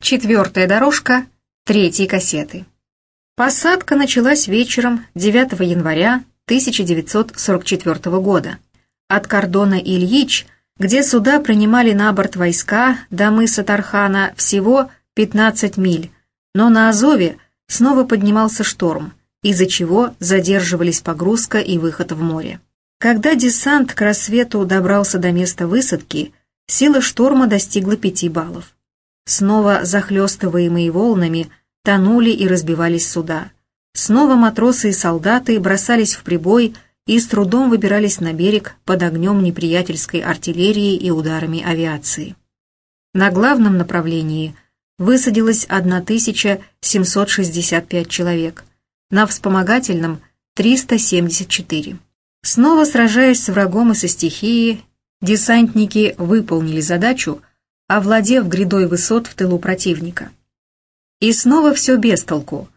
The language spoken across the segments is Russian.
Четвертая дорожка третьей кассеты. Посадка началась вечером 9 января 1944 года. От кордона Ильич, где суда принимали на борт войска до мыса Тархана всего 15 миль, но на Азове снова поднимался шторм, из-за чего задерживались погрузка и выход в море. Когда десант к рассвету добрался до места высадки, сила шторма достигла 5 баллов. Снова захлестываемые волнами тонули и разбивались суда. Снова матросы и солдаты бросались в прибой и с трудом выбирались на берег под огнем неприятельской артиллерии и ударами авиации. На главном направлении высадилось 1765 человек, на вспомогательном – 374. Снова сражаясь с врагом и со стихией, десантники выполнили задачу – овладев грядой высот в тылу противника. И снова все без толку.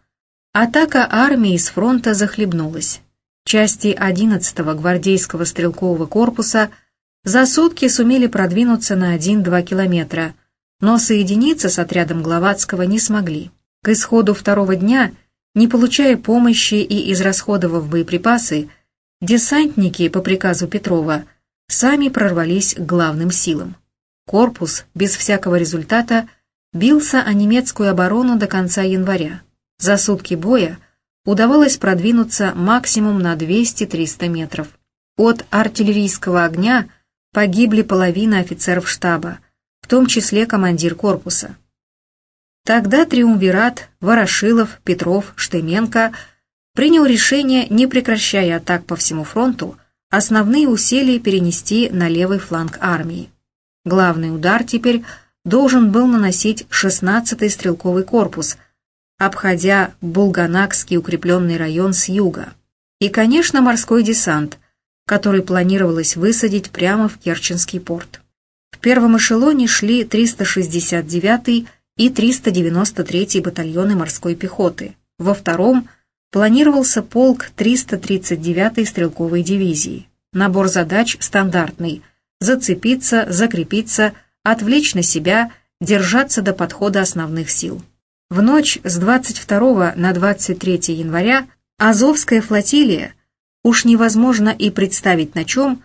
Атака армии с фронта захлебнулась. Части 11-го гвардейского стрелкового корпуса за сутки сумели продвинуться на 1-2 километра, но соединиться с отрядом Гловацкого не смогли. К исходу второго дня, не получая помощи и израсходовав боеприпасы, десантники по приказу Петрова сами прорвались к главным силам. Корпус, без всякого результата, бился о немецкую оборону до конца января. За сутки боя удавалось продвинуться максимум на 200-300 метров. От артиллерийского огня погибли половина офицеров штаба, в том числе командир корпуса. Тогда Триумвират, Ворошилов, Петров, Штеменко принял решение, не прекращая атак по всему фронту, основные усилия перенести на левый фланг армии. Главный удар теперь должен был наносить 16-й стрелковый корпус, обходя Булганакский укрепленный район с юга. И, конечно, морской десант, который планировалось высадить прямо в Керченский порт. В первом эшелоне шли 369-й и 393-й батальоны морской пехоты. Во втором планировался полк 339-й стрелковой дивизии. Набор задач стандартный – зацепиться, закрепиться, отвлечь на себя, держаться до подхода основных сил. В ночь с 22 на 23 января Азовская флотилия, уж невозможно и представить на чем,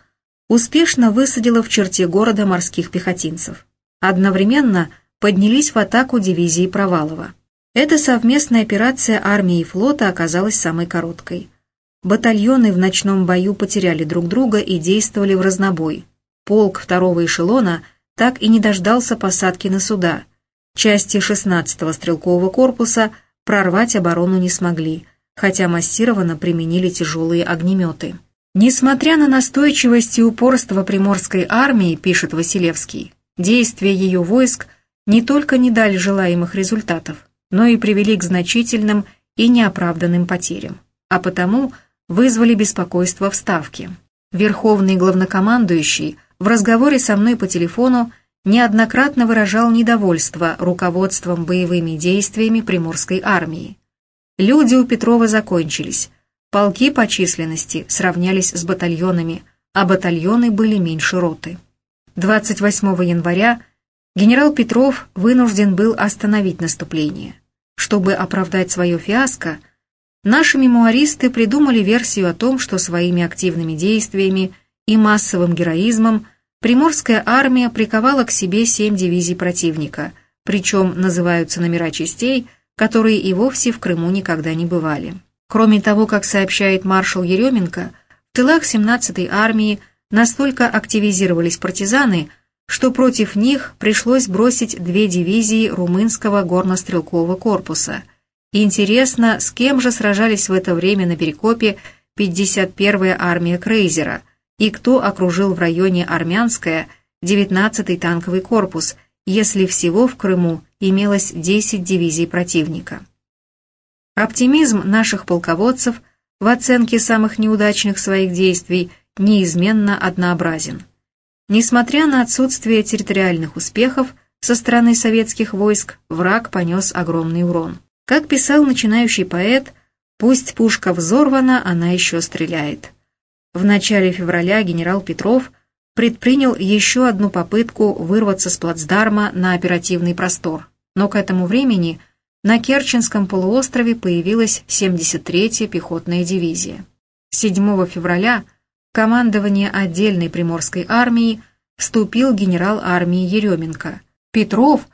успешно высадила в черте города морских пехотинцев. Одновременно поднялись в атаку дивизии Провалова. Эта совместная операция армии и флота оказалась самой короткой. Батальоны в ночном бою потеряли друг друга и действовали в разнобой полк второго эшелона так и не дождался посадки на суда. Части 16-го стрелкового корпуса прорвать оборону не смогли, хотя массированно применили тяжелые огнеметы. Несмотря на настойчивость и упорство приморской армии, пишет Василевский, действия ее войск не только не дали желаемых результатов, но и привели к значительным и неоправданным потерям, а потому вызвали беспокойство в Ставке. Верховный главнокомандующий – в разговоре со мной по телефону неоднократно выражал недовольство руководством боевыми действиями Приморской армии. Люди у Петрова закончились, полки по численности сравнялись с батальонами, а батальоны были меньше роты. 28 января генерал Петров вынужден был остановить наступление. Чтобы оправдать свое фиаско, наши мемуаристы придумали версию о том, что своими активными действиями – и массовым героизмом Приморская армия приковала к себе семь дивизий противника, причем называются номера частей, которые и вовсе в Крыму никогда не бывали. Кроме того, как сообщает маршал Еременко, в тылах 17-й армии настолько активизировались партизаны, что против них пришлось бросить две дивизии румынского горнострелкового корпуса. интересно, с кем же сражались в это время на Перекопе 51-я армия Крейзера – и кто окружил в районе Армянское 19-й танковый корпус, если всего в Крыму имелось 10 дивизий противника. Оптимизм наших полководцев в оценке самых неудачных своих действий неизменно однообразен. Несмотря на отсутствие территориальных успехов со стороны советских войск, враг понес огромный урон. Как писал начинающий поэт, «Пусть пушка взорвана, она еще стреляет». В начале февраля генерал Петров предпринял еще одну попытку вырваться с плацдарма на оперативный простор. но к этому времени на Керченском полуострове появилась 73-я пехотная дивизия. 7 февраля командование отдельной приморской армии вступил генерал армии Еременко. Петров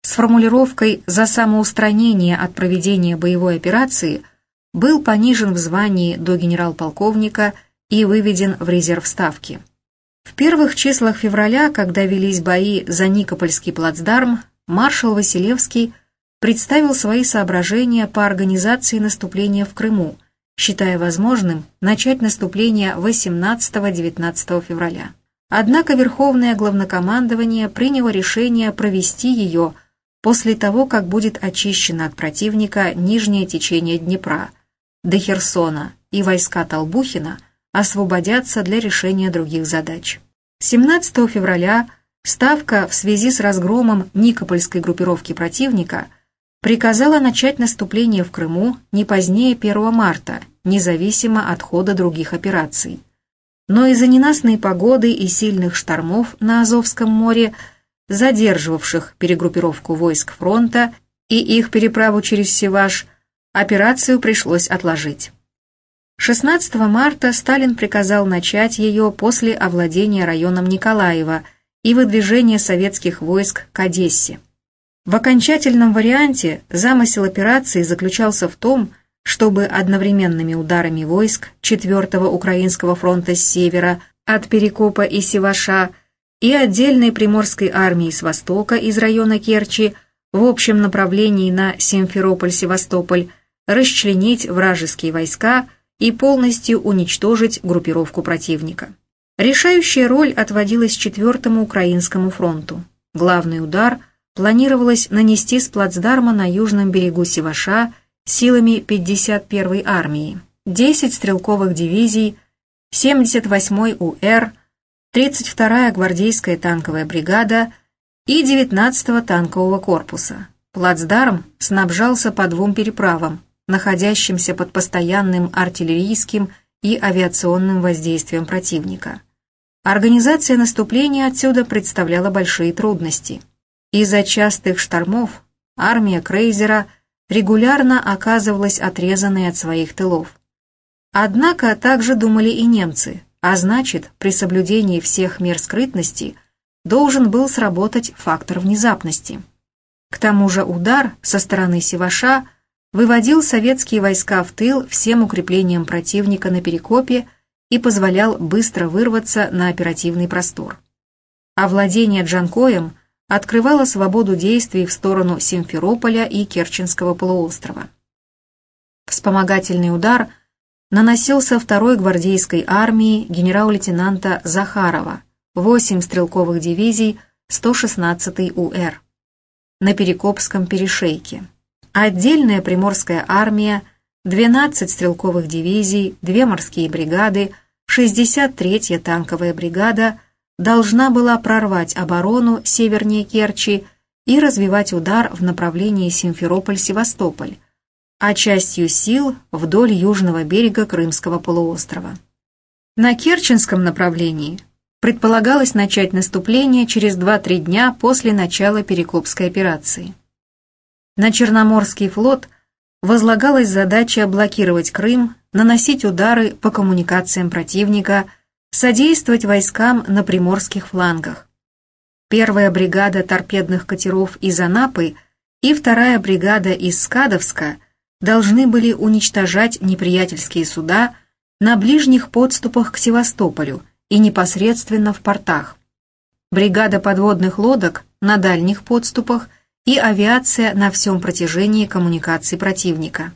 с формулировкой «за самоустранение от проведения боевой операции» был понижен в звании до генерал-полковника и выведен в резерв ставки. В первых числах февраля, когда велись бои за Никопольский плацдарм, маршал Василевский представил свои соображения по организации наступления в Крыму, считая возможным начать наступление 18-19 февраля. Однако Верховное Главнокомандование приняло решение провести ее после того, как будет очищено от противника нижнее течение Днепра, до Херсона, и войска Толбухина освободятся для решения других задач. 17 февраля Ставка в связи с разгромом Никопольской группировки противника приказала начать наступление в Крыму не позднее 1 марта, независимо от хода других операций. Но из-за ненастной погоды и сильных штормов на Азовском море, задерживавших перегруппировку войск фронта и их переправу через Севаш, операцию пришлось отложить. 16 марта Сталин приказал начать ее после овладения районом Николаева – и выдвижение советских войск к Одессе. В окончательном варианте замысел операции заключался в том, чтобы одновременными ударами войск 4-го Украинского фронта с севера от Перекопа и Севаша и отдельной приморской армии с востока из района Керчи в общем направлении на Симферополь-Севастополь расчленить вражеские войска и полностью уничтожить группировку противника. Решающая роль отводилась Четвертому Украинскому фронту. Главный удар планировалось нанести с плацдарма на южном берегу Севаша силами 51-й армии, 10 стрелковых дивизий, 78-й УР, 32-я гвардейская танковая бригада и 19-го танкового корпуса. Плацдарм снабжался по двум переправам, находящимся под постоянным артиллерийским и авиационным воздействием противника. Организация наступления отсюда представляла большие трудности. Из-за частых штормов армия Крейзера регулярно оказывалась отрезанной от своих тылов. Однако также думали и немцы, а значит, при соблюдении всех мер скрытности должен был сработать фактор внезапности. К тому же удар со стороны Севаша выводил советские войска в тыл всем укреплениям противника на Перекопе и позволял быстро вырваться на оперативный простор. А владение Джанкоем открывало свободу действий в сторону Симферополя и Керченского полуострова. Вспомогательный удар наносился второй гвардейской армии генерал-лейтенанта Захарова, 8 стрелковых дивизий 116-й УР на Перекопском перешейке. Отдельная приморская армия – 12 стрелковых дивизий, две морские бригады, 63-я танковая бригада должна была прорвать оборону севернее Керчи и развивать удар в направлении Симферополь-Севастополь, а частью сил вдоль южного берега Крымского полуострова. На Керченском направлении предполагалось начать наступление через 2-3 дня после начала Перекопской операции. На Черноморский флот – возлагалась задача блокировать Крым, наносить удары по коммуникациям противника, содействовать войскам на приморских флангах. Первая бригада торпедных катеров из Анапы и вторая бригада из Скадовска должны были уничтожать неприятельские суда на ближних подступах к Севастополю и непосредственно в портах. Бригада подводных лодок на дальних подступах и авиация на всем протяжении коммуникаций противника.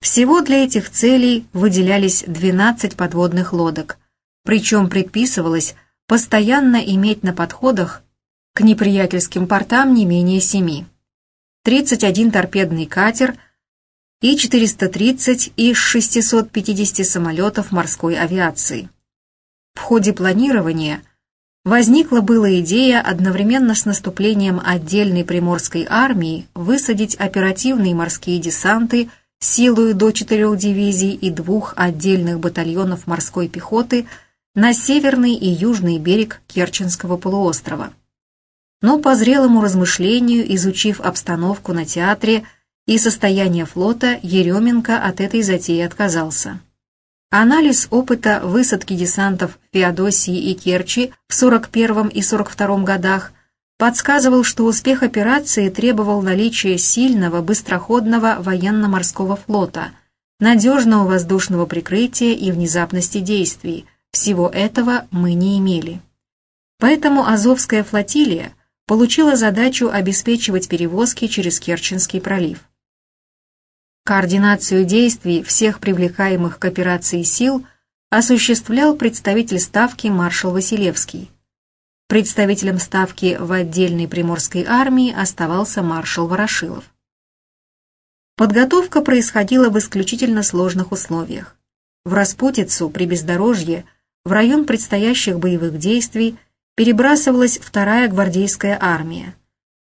Всего для этих целей выделялись 12 подводных лодок, причем предписывалось постоянно иметь на подходах к неприятельским портам не менее семи. 31 торпедный катер и 430 из 650 самолетов морской авиации. В ходе планирования – Возникла была идея одновременно с наступлением отдельной приморской армии высадить оперативные морские десанты силою до четырех дивизий и двух отдельных батальонов морской пехоты на северный и южный берег Керченского полуострова. но по зрелому размышлению, изучив обстановку на театре и состояние флота, Еременко от этой затеи отказался. Анализ опыта высадки десантов Феодосии и Керчи в 41 и 42 годах подсказывал, что успех операции требовал наличия сильного быстроходного военно-морского флота, надежного воздушного прикрытия и внезапности действий. Всего этого мы не имели. Поэтому Азовская флотилия получила задачу обеспечивать перевозки через Керченский пролив. Координацию действий всех привлекаемых к операции сил осуществлял представитель Ставки маршал Василевский. Представителем Ставки в отдельной Приморской армии оставался маршал Ворошилов. Подготовка происходила в исключительно сложных условиях. В распутицу при бездорожье, в район предстоящих боевых действий перебрасывалась вторая гвардейская армия.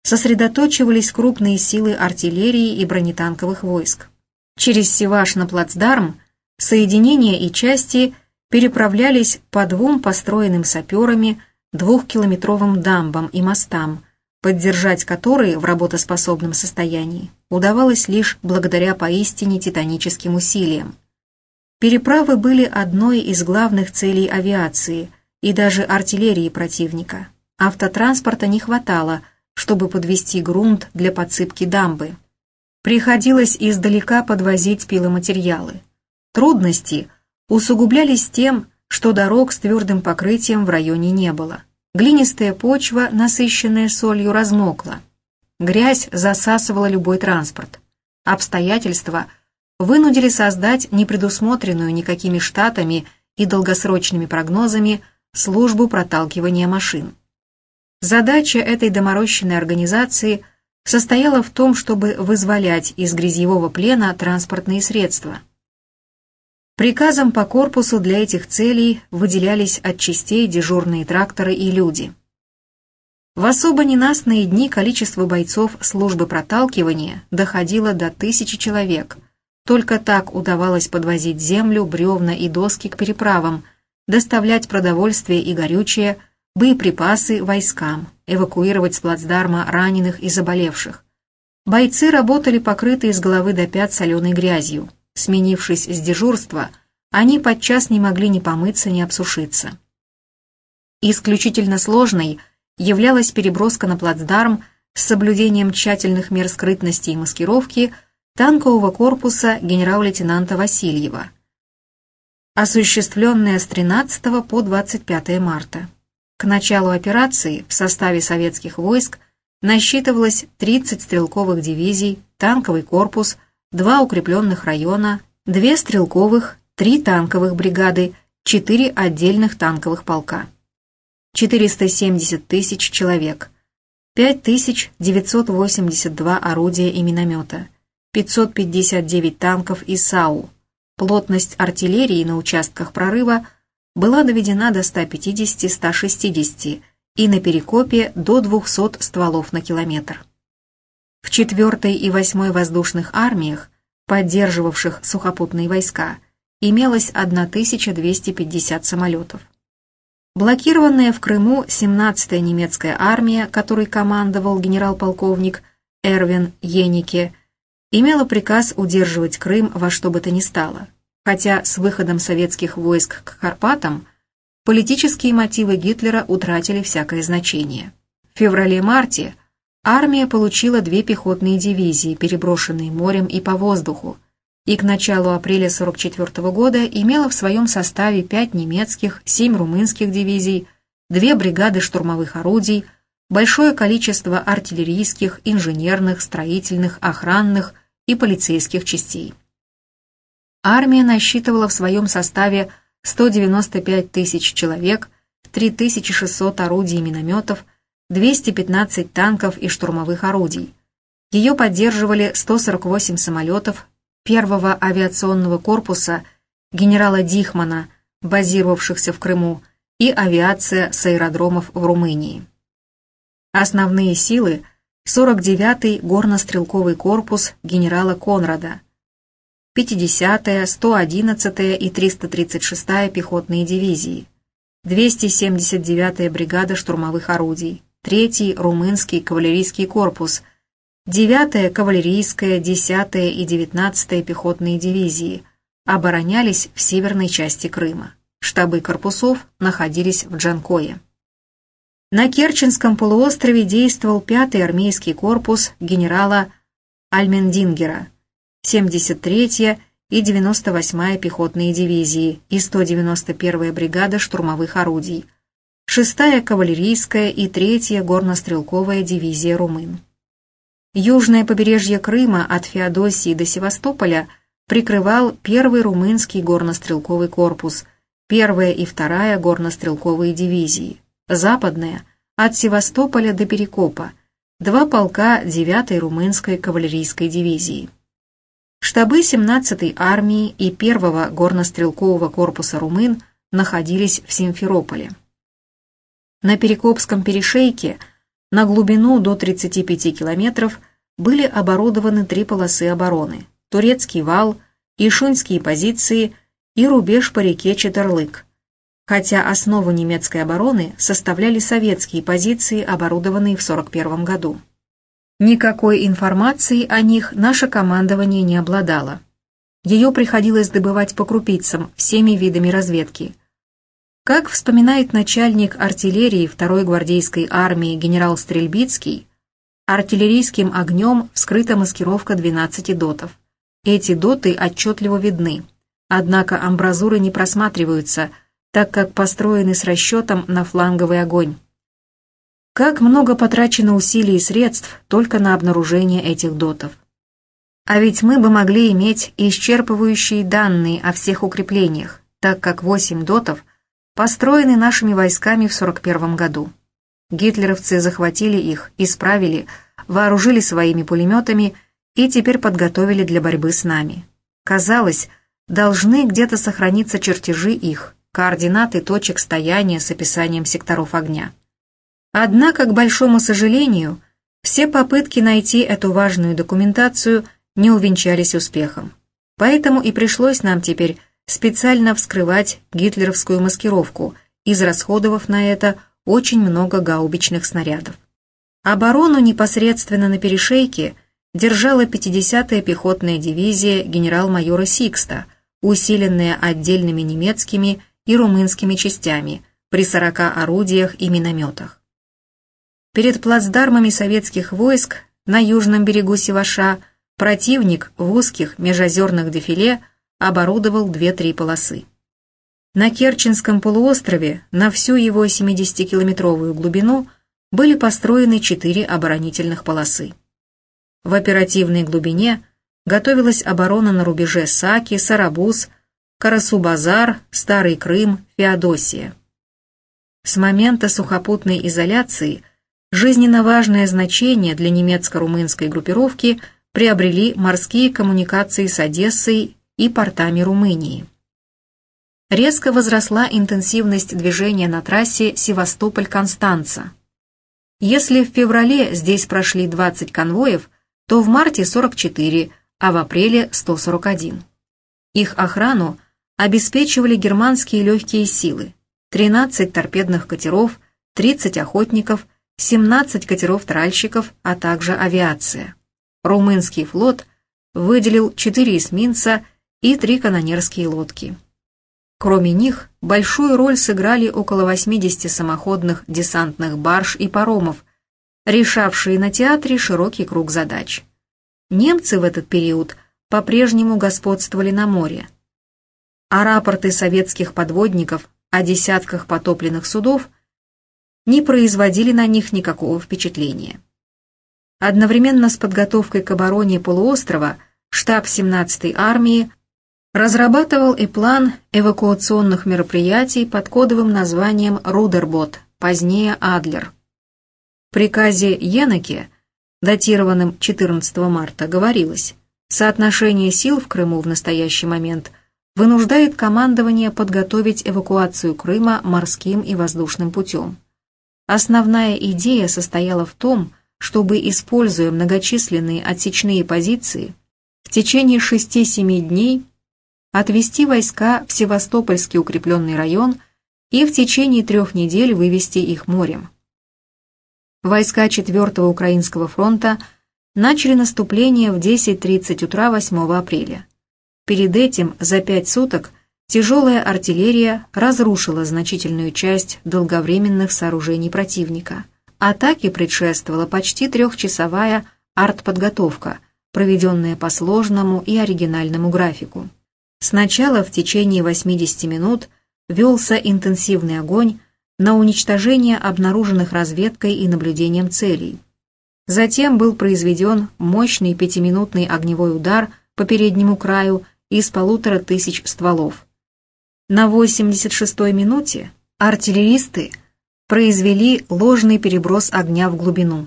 Сосредоточивались крупные силы артиллерии и бронетанковых войск. Через Севаш на плацдарм соединения и части переправлялись по двум построенным саперами двухкилометровым дамбам и мостам, поддержать которые в работоспособном состоянии удавалось лишь благодаря поистине титаническим усилиям. Переправы были одной из главных целей авиации – и даже артиллерии противника. Автотранспорта не хватало, чтобы подвести грунт для подсыпки дамбы. Приходилось издалека подвозить пиломатериалы. Трудности усугублялись тем, что дорог с твердым покрытием в районе не было. Глинистая почва, насыщенная солью, размокла. Грязь засасывала любой транспорт. Обстоятельства вынудили создать непредусмотренную никакими штатами и долгосрочными прогнозами службу проталкивания машин. Задача этой доморощенной организации состояла в том, чтобы вызволять из грязевого плена транспортные средства. Приказом по корпусу для этих целей выделялись от частей дежурные тракторы и люди. В особо ненастные дни количество бойцов службы проталкивания доходило до тысячи человек. Только так удавалось подвозить землю, бревна и доски к переправам, доставлять продовольствие и горючее, боеприпасы войскам, эвакуировать с плацдарма раненых и заболевших. Бойцы работали покрытые с головы до пят соленой грязью. Сменившись с дежурства, они подчас не могли ни помыться, ни обсушиться. Исключительно сложной являлась переброска на плацдарм с соблюдением тщательных мер скрытности и маскировки танкового корпуса генерал-лейтенанта Васильева – осуществленная с 13 по 25 марта. К началу операции в составе советских войск насчитывалось 30 стрелковых дивизий, танковый корпус, два укрепленных района, две стрелковых, три танковых бригады, четыре отдельных танковых полка. 470 тысяч человек, 5982 орудия и миномета, 559 танков и САУ, Плотность артиллерии на участках прорыва была доведена до 150-160 и на Перекопе до 200 стволов на километр. В 4 и 8 воздушных армиях, поддерживавших сухопутные войска, имелось 1250 самолетов. Блокированная в Крыму 17-я немецкая армия, которой командовал генерал-полковник Эрвин Йенике, имела приказ удерживать Крым во что бы то ни стало, хотя с выходом советских войск к Карпатам политические мотивы Гитлера утратили всякое значение. В феврале-марте армия получила две пехотные дивизии, переброшенные морем и по воздуху, и к началу апреля 1944 года имела в своем составе пять немецких, семь румынских дивизий, две бригады штурмовых орудий, большое количество артиллерийских, инженерных, строительных, охранных, и полицейских частей. Армия насчитывала в своем составе 195 тысяч человек, 3600 орудий и минометов, 215 танков и штурмовых орудий. Ее поддерживали 148 самолетов первого авиационного корпуса генерала Дихмана, базировавшихся в Крыму, и авиация с аэродромов в Румынии. Основные силы 49-й горнострелковый корпус генерала Конрада, 50-я, 111-я и 336-я пехотные дивизии, 279-я бригада штурмовых орудий, 3-й румынский кавалерийский корпус, 9-я кавалерийская, 10-я и 19-я пехотные дивизии. Оборонялись в северной части Крыма. Штабы корпусов находились в Джанкое. На Керченском полуострове действовал 5-й армейский корпус генерала Альмендингера, 73-я и 98-я пехотные дивизии и 191-я бригада штурмовых орудий, 6-я кавалерийская и 3-я горнострелковая дивизия румын. Южное побережье Крыма от Феодосии до Севастополя прикрывал 1-й румынский горнострелковый корпус, 1-я и 2-я горнострелковые дивизии, западная от Севастополя до Перекопа, два полка 9-й румынской кавалерийской дивизии. Штабы 17-й армии и 1-го горнострелкового корпуса румын находились в Симферополе. На Перекопском перешейке на глубину до 35 километров были оборудованы три полосы обороны – Турецкий вал, Ишунские позиции и рубеж по реке Четерлык, хотя основу немецкой обороны составляли советские позиции, оборудованные в 1941 году. Никакой информации о них наше командование не обладало. Ее приходилось добывать по крупицам всеми видами разведки. Как вспоминает начальник артиллерии 2-й гвардейской армии генерал Стрельбицкий, артиллерийским огнем вскрыта маскировка 12 дотов. Эти доты отчетливо видны, однако амбразуры не просматриваются, так как построены с расчетом на фланговый огонь. Как много потрачено усилий и средств только на обнаружение этих дотов. А ведь мы бы могли иметь исчерпывающие данные о всех укреплениях, так как 8 дотов построены нашими войсками в 41 году. Гитлеровцы захватили их, исправили, вооружили своими пулеметами и теперь подготовили для борьбы с нами. Казалось, должны где-то сохраниться чертежи их, координаты точек стояния с описанием секторов огня. Однако, к большому сожалению, все попытки найти эту важную документацию не увенчались успехом. Поэтому и пришлось нам теперь специально вскрывать гитлеровскую маскировку, израсходовав на это очень много гаубичных снарядов. Оборону непосредственно на перешейке держала 50-я пехотная дивизия генерал-майора Сикста, усиленная отдельными немецкими и румынскими частями при 40 орудиях и минометах. Перед плацдармами советских войск на южном берегу Севаша противник в узких межозерных дефиле оборудовал две-три полосы. На Керченском полуострове на всю его 70-километровую глубину были построены четыре оборонительных полосы. В оперативной глубине готовилась оборона на рубеже Саки, Сарабуз, Карасу-Базар, Старый Крым, Феодосия. С момента сухопутной изоляции – жизненно важное значение для немецко-румынской группировки приобрели морские коммуникации с Одессой и портами Румынии. Резко возросла интенсивность движения на трассе Севастополь-Констанца. Если в феврале здесь прошли 20 конвоев, то в марте 44, а в апреле 141. Их охрану обеспечивали германские легкие силы, 13 торпедных катеров, 30 охотников, 17 катеров-тральщиков, а также авиация. Румынский флот выделил 4 эсминца и 3 канонерские лодки. Кроме них, большую роль сыграли около 80 самоходных десантных барж и паромов, решавшие на театре широкий круг задач. Немцы в этот период по-прежнему господствовали на море, а рапорты советских подводников о десятках потопленных судов – не производили на них никакого впечатления. Одновременно с подготовкой к обороне полуострова штаб 17-й армии разрабатывал и план эвакуационных мероприятий под кодовым названием «Рудербот», позднее «Адлер». В приказе Енеке, датированном 14 марта, говорилось, соотношение сил в Крыму в настоящий момент вынуждает командование подготовить эвакуацию Крыма морским и воздушным путем. Основная идея состояла в том, чтобы, используя многочисленные отсечные позиции, в течение 6-7 дней отвести войска в Севастопольский укрепленный район и в течение трех недель вывести их морем. Войска 4-го Украинского фронта начали наступление в 10.30 утра 8 апреля. Перед этим за пять суток тяжелая артиллерия разрушила значительную часть долговременных сооружений противника. Атаке предшествовала почти трехчасовая артподготовка, проведенная по сложному и оригинальному графику. Сначала в течение 80 минут велся интенсивный огонь на уничтожение обнаруженных разведкой и наблюдением целей. Затем был произведен мощный пятиминутный огневой удар по переднему краю из полутора тысяч стволов. На 86-й минуте артиллеристы произвели ложный переброс огня в глубину.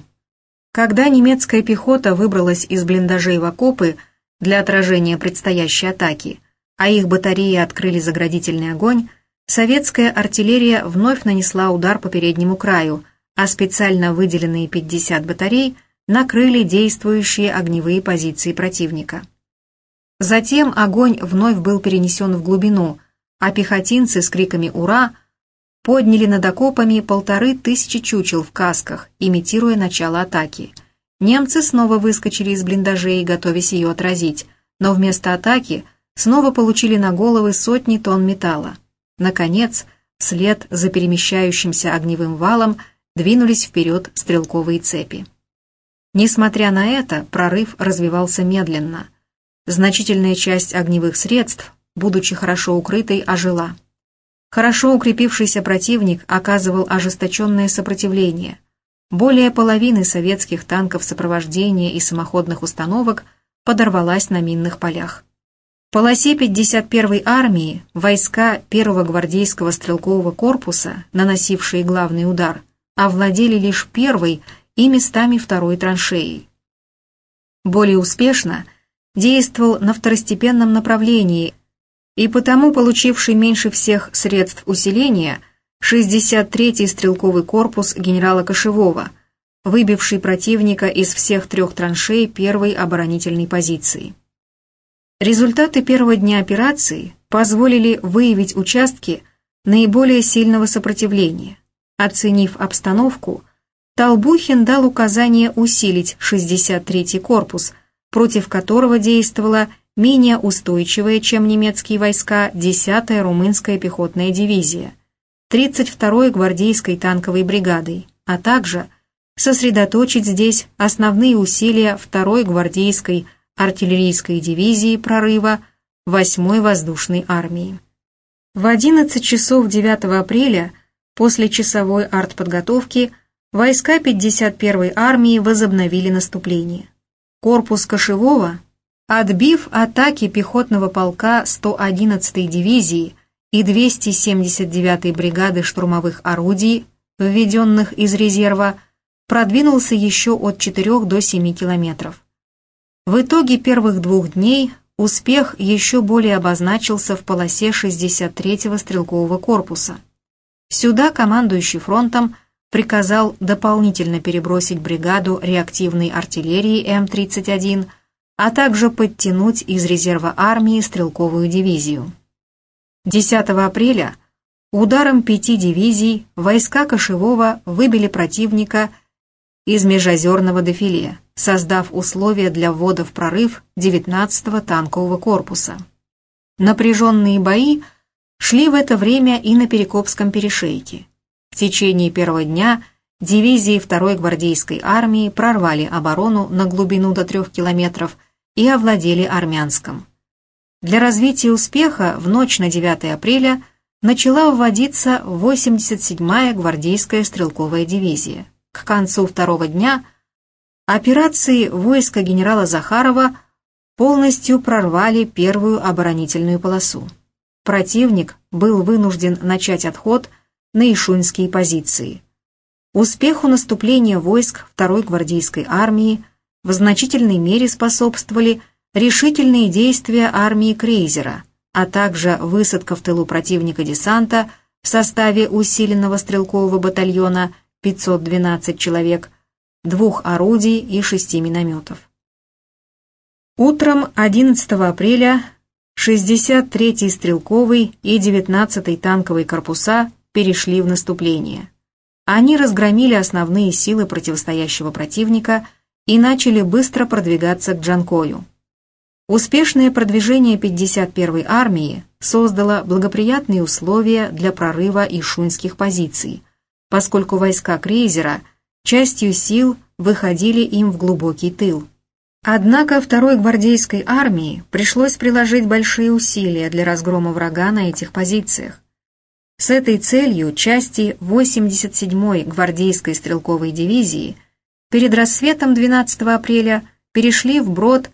Когда немецкая пехота выбралась из блиндажей в окопы для отражения предстоящей атаки, а их батареи открыли заградительный огонь, советская артиллерия вновь нанесла удар по переднему краю, а специально выделенные 50 батарей накрыли действующие огневые позиции противника. Затем огонь вновь был перенесен в глубину, а пехотинцы с криками «Ура!» подняли над окопами полторы тысячи чучел в касках, имитируя начало атаки. Немцы снова выскочили из блиндажей, готовясь ее отразить, но вместо атаки снова получили на головы сотни тонн металла. Наконец, вслед за перемещающимся огневым валом двинулись вперед стрелковые цепи. Несмотря на это, прорыв развивался медленно – Значительная часть огневых средств, будучи хорошо укрытой, ожила. Хорошо укрепившийся противник оказывал ожесточенное сопротивление. Более половины советских танков сопровождения и самоходных установок подорвалась на минных полях. В полосе 51-й армии войска 1-го гвардейского стрелкового корпуса, наносившие главный удар, овладели лишь первой и местами второй траншеей. Более успешно – действовал на второстепенном направлении и потому получивший меньше всех средств усиления 63-й стрелковый корпус генерала Кошевого, выбивший противника из всех трех траншей первой оборонительной позиции. Результаты первого дня операции позволили выявить участки наиболее сильного сопротивления. Оценив обстановку, Толбухин дал указание усилить 63-й корпус – против которого действовала менее устойчивая, чем немецкие войска, 10-я румынская пехотная дивизия, 32-й гвардейской танковой бригадой, а также сосредоточить здесь основные усилия 2-й гвардейской артиллерийской дивизии прорыва 8-й воздушной армии. В 11 часов 9 апреля после часовой артподготовки войска 51-й армии возобновили наступление корпус Кошевого, отбив атаки пехотного полка 111-й дивизии и 279-й бригады штурмовых орудий, введенных из резерва, продвинулся еще от 4 до 7 километров. В итоге первых двух дней успех еще более обозначился в полосе 63-го стрелкового корпуса. Сюда командующий фронтом приказал дополнительно перебросить бригаду реактивной артиллерии М-31, а также подтянуть из резерва армии стрелковую дивизию. 10 апреля ударом пяти дивизий войска Кошевого выбили противника из межозерного дефиле, создав условия для ввода в прорыв 19-го танкового корпуса. Напряженные бои шли в это время и на Перекопском перешейке. В течение первого дня дивизии 2-й гвардейской армии прорвали оборону на глубину до 3 километров и овладели Армянском. Для развития успеха в ночь на 9 апреля начала вводиться 87-я гвардейская стрелковая дивизия. К концу второго дня операции войска генерала Захарова полностью прорвали первую оборонительную полосу. Противник был вынужден начать отход – на ишуньские позиции. Успеху наступления войск Второй гвардейской армии в значительной мере способствовали решительные действия армии Крейзера, а также высадка в тылу противника десанта в составе усиленного стрелкового батальона 512 человек, двух орудий и шести минометов. Утром 11 апреля 63-й стрелковый и 19-й танковый корпуса перешли в наступление. они разгромили основные силы противостоящего противника и начали быстро продвигаться к Джанкою. Успешное продвижение 51-й армии создало благоприятные условия для прорыва ишунских позиций, поскольку войска крейзера частью сил выходили им в глубокий тыл. Однако второй гвардейской армии пришлось приложить большие усилия для разгрома врага на этих позициях. С этой целью части 87-й гвардейской стрелковой дивизии перед рассветом 12 апреля перешли вброд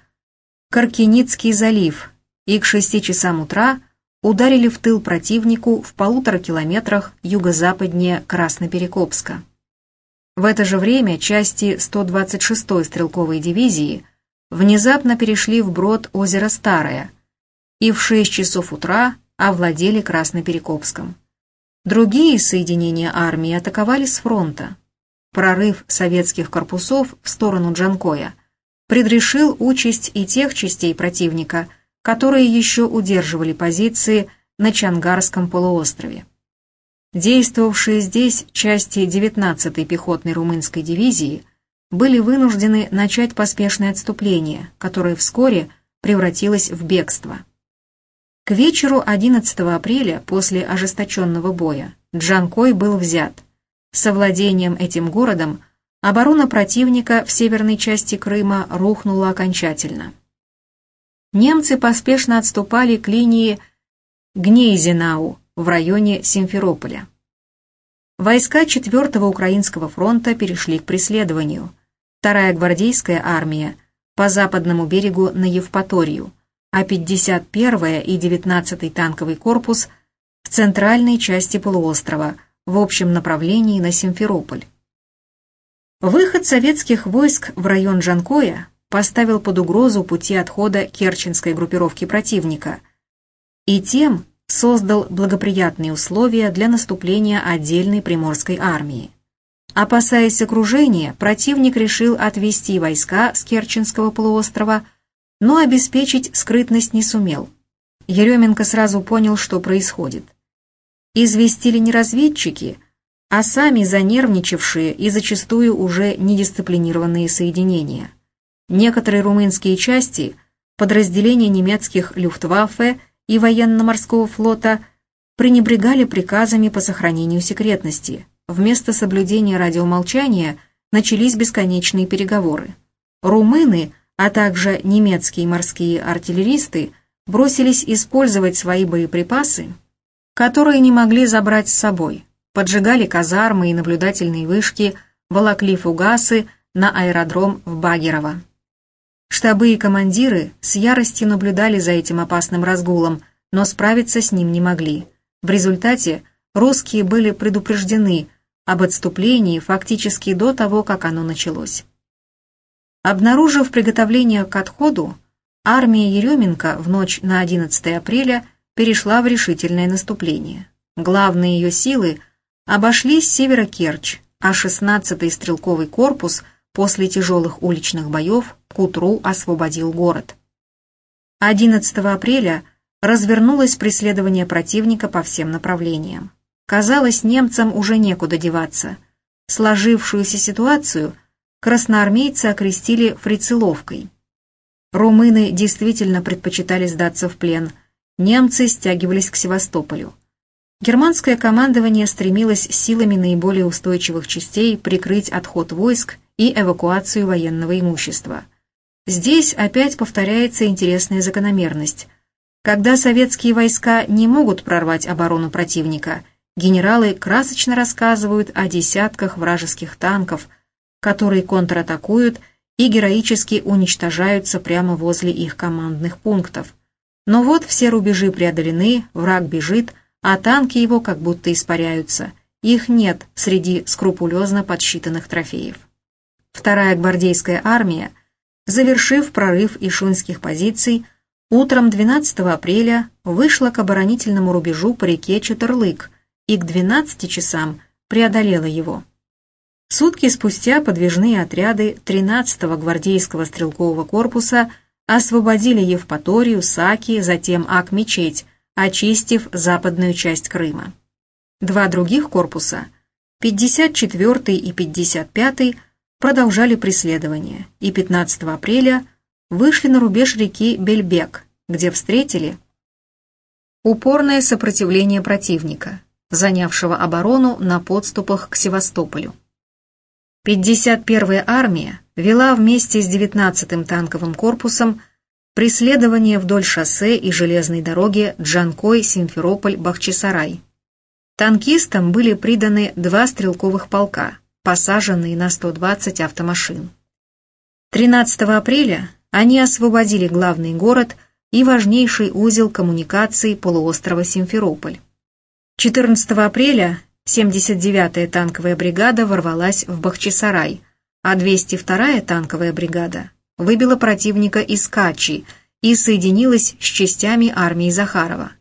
Каркиницкий залив и к 6 часам утра ударили в тыл противнику в полутора километрах юго-западнее Красноперекопска. В это же время части 126-й стрелковой дивизии внезапно перешли вброд озера Старое и в 6 часов утра овладели Красноперекопском. Другие соединения армии атаковали с фронта. Прорыв советских корпусов в сторону Джанкоя предрешил участь и тех частей противника, которые еще удерживали позиции на Чангарском полуострове. Действовавшие здесь части 19-й пехотной румынской дивизии были вынуждены начать поспешное отступление, которое вскоре превратилось в бегство. К вечеру 11 апреля, после ожесточенного боя, Джанкой был взят. Со владением этим городом оборона противника в северной части Крыма рухнула окончательно. Немцы поспешно отступали к линии Гнейзенау в районе Симферополя. Войска 4-го Украинского фронта перешли к преследованию. Вторая гвардейская армия по западному берегу на Евпаторию – а 51-я и 19-й танковый корпус в центральной части полуострова, в общем направлении на Симферополь. Выход советских войск в район Джанкоя поставил под угрозу пути отхода керченской группировки противника и тем создал благоприятные условия для наступления отдельной приморской армии. Опасаясь окружения, противник решил отвести войска с Керченского полуострова но обеспечить скрытность не сумел. Еременко сразу понял, что происходит. Известили не разведчики, а сами занервничавшие и зачастую уже недисциплинированные соединения. Некоторые румынские части, подразделения немецких Люфтваффе и военно-морского флота пренебрегали приказами по сохранению секретности. Вместо соблюдения радиомолчания начались бесконечные переговоры. Румыны – а также немецкие морские артиллеристы бросились использовать свои боеприпасы, которые не могли забрать с собой, поджигали казармы и наблюдательные вышки, волокли фугасы на аэродром в Багерово. Штабы и командиры с яростью наблюдали за этим опасным разгулом, но справиться с ним не могли. В результате русские были предупреждены об отступлении фактически до того, как оно началось. Обнаружив приготовление к отходу, армия Еременко в ночь на 11 апреля перешла в решительное наступление. Главные ее силы обошли с севера Керчь, а 16-й стрелковый корпус после тяжелых уличных боев к утру освободил город. 11 апреля развернулось преследование противника по всем направлениям. Казалось, немцам уже некуда деваться. Сложившуюся ситуацию – красноармейцы окрестили фрицеловкой. Румыны действительно предпочитали сдаться в плен, немцы стягивались к Севастополю. Германское командование стремилось силами наиболее устойчивых частей прикрыть отход войск и эвакуацию военного имущества. Здесь опять повторяется интересная закономерность. Когда советские войска не могут прорвать оборону противника, генералы красочно рассказывают о десятках вражеских танков – которые контратакуют и героически уничтожаются прямо возле их командных пунктов. Но вот все рубежи преодолены, враг бежит, а танки его как будто испаряются. Их нет среди скрупулезно подсчитанных трофеев. Вторая гвардейская армия, завершив прорыв ишунских позиций, утром 12 апреля вышла к оборонительному рубежу по реке Четерлык и к 12 часам преодолела его. Сутки спустя подвижные отряды 13-го гвардейского стрелкового корпуса освободили Евпаторию, Саки, затем Ак-мечеть, очистив западную часть Крыма. Два других корпуса 54 и 55 продолжали преследование и 15 апреля вышли на рубеж реки Бельбек, где встретили упорное сопротивление противника, занявшего оборону на подступах к Севастополю. 51-я армия вела вместе с 19-м танковым корпусом преследование вдоль шоссе и железной дороги Джанкой-Симферополь-Бахчисарай. Танкистам были приданы два стрелковых полка, посаженные на 120 автомашин. 13 апреля они освободили главный город и важнейший узел коммуникаций полуострова Симферополь. 14 апреля 79-я танковая бригада ворвалась в Бахчисарай, а 202-я танковая бригада выбила противника из Качи и соединилась с частями армии Захарова.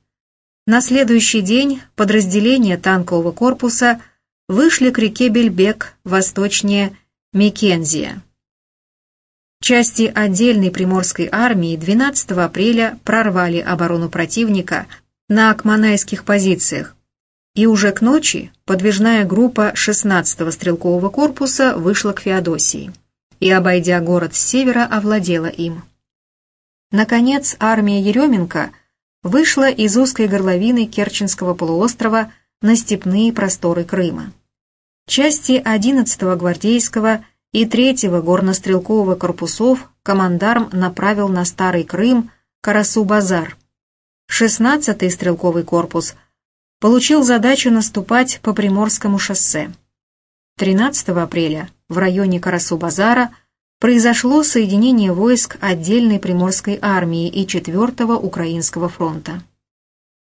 На следующий день подразделения танкового корпуса вышли к реке Бельбек, восточнее Мекензия. Части отдельной приморской армии 12 апреля прорвали оборону противника на акманайских позициях, и уже к ночи подвижная группа 16-го стрелкового корпуса вышла к Феодосии и, обойдя город с севера, овладела им. Наконец, армия Еременко вышла из узкой горловины Керченского полуострова на степные просторы Крыма. Части 11-го гвардейского и 3-го горнострелкового корпусов командарм направил на Старый Крым Карасу-Базар. 16-й стрелковый корпус получил задачу наступать по Приморскому шоссе. 13 апреля в районе Карасу-Базара произошло соединение войск отдельной Приморской армии и 4-го Украинского фронта.